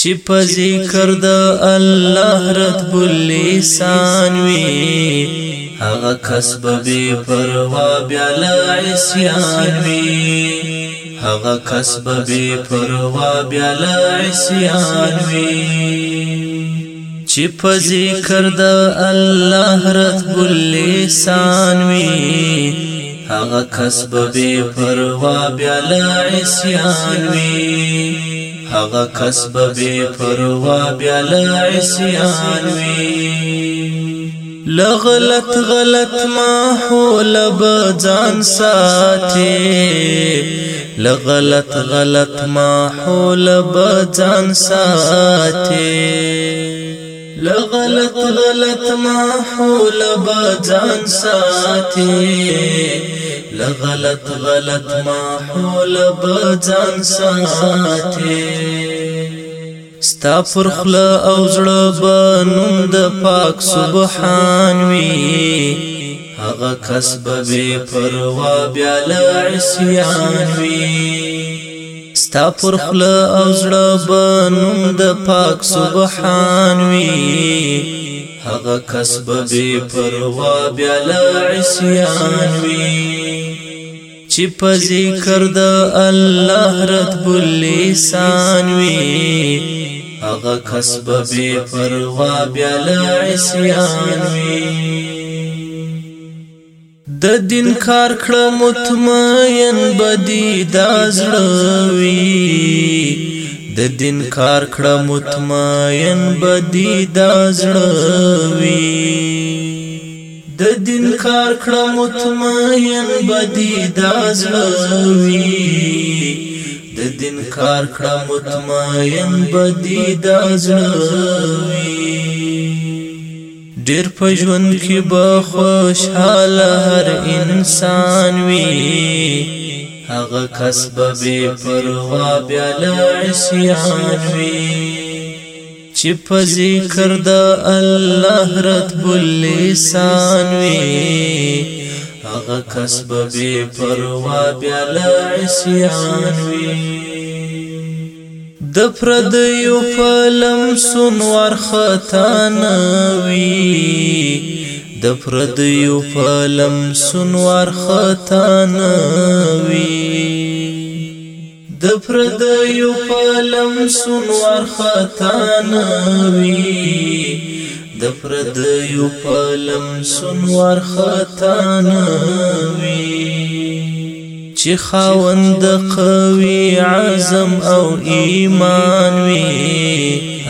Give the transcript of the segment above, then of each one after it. چې په ذکر د الله رب اللسان وي هغه کسب به پروا بیا لعصيان وي هغه کسب به پروا بیا لعصيان وي چې په ذکر د الله رب اللسان وي هغه کسب به پروا بیا لعصيان وي هغه کسب به پروا بیا لا عصيان وي لغلط غلط ما هو لبزان ساتي لغلط غلط ما هو لبزان ساتي لغلط غلط ما هو لبزان ساتي لغلط غلط ماحول بځان ساتي ستا پر خلا او زړه بنوم د پاک سبحان وی هغه کسب به پروا بیا لعصيان وی ستا پر خله او زړه بنوم د پاک سبحان وي هغه کس به پروا بیا له عصیان وي چې په ذکر د الله رب اللسان وي هغه کس به پروا بیا له عصیان وي د دین کار کړه مطمئن بدی دا زړوي د دین کار کړه مطمئن بدی دا زړوي د دین کار کړه مطمئن بدی دا زړوي د دین کار کړه مطمئن بدی دا زړوي ډیر په ژوند کې به خوشاله هر انسان وي هغه کس به بے پروا بیا لعصیان وي چې په ذکر د الله رتب اللسان وي هغه کس به بے پروا بیا لعصیان وي د پردیو پلم سن ورختا نوي د پردیو پلم سن ورختا نوي د پردیو پلم سن ورختا نوي د پردیو پلم سن ورختا نوي چې خاوند قوي عزم او ایمان وي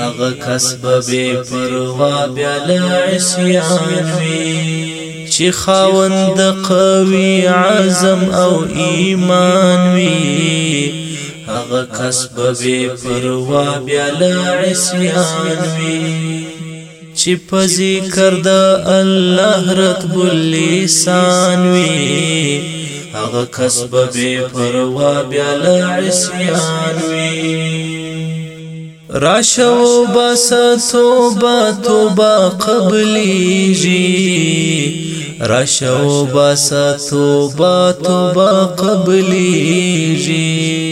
هغه کس به پروا بیا لعصيان وي چې خاوند قوي عزم او ایمان وي هغه کس به پروا بیا لعصيان وي چې په ذکر د الله رتب اللسان وي هغه کس به پروا بیا لعصیان وی راشو بس توبه توبه قبلیږي راشو توبا توبا توبه قبلیږي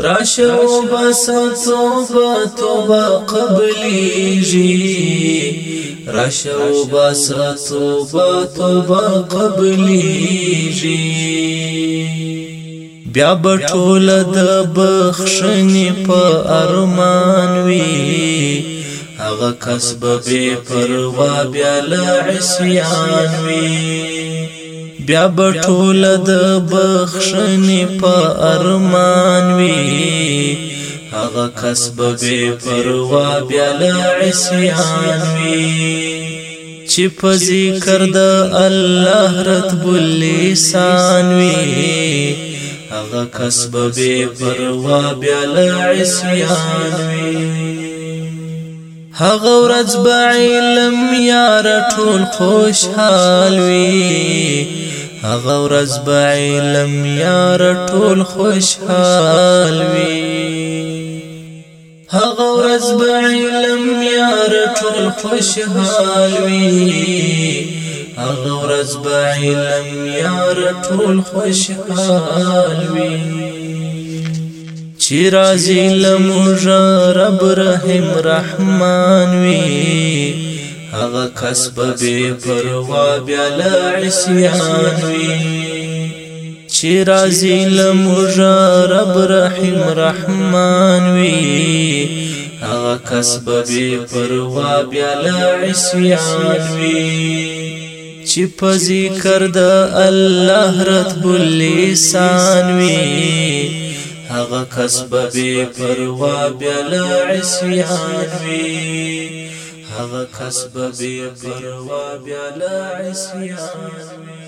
راشو بس توبه توبه قبلیږي راشو بس توبه توبه قبلیږي بیا بټول د بخښنې په ارمان وی هغه کسب به پروا بیا لا عصيان وی بیا به ټول د بخښنې په ارمان وي هغه کس به پروا بیا لعصيان وي چې په ذکر د الله رتب اللسان وي هغه کس به پروا بیا لعصيان وي هغه ورځ به علم یار ټول خوشحال وي هغه ورځ به علم یار ټول خوشحال وي هغه ورځ به علم یار ټول خوشحال وي هغه ورځ به علم یار ټول خوشحال وي چې رازي لمر رب رحم رحمان وي هغه کسب به پروا بیا لعصيان وي چې رازي لمر رب رحم رحمان وي هغه کسب به پروا بیا لعصيان وي چې په ذکر د الله رب اللسان وي هغه کسب به پروا بلا لا عصیان وی هغه کسب به پروا بیا لا عصیان وی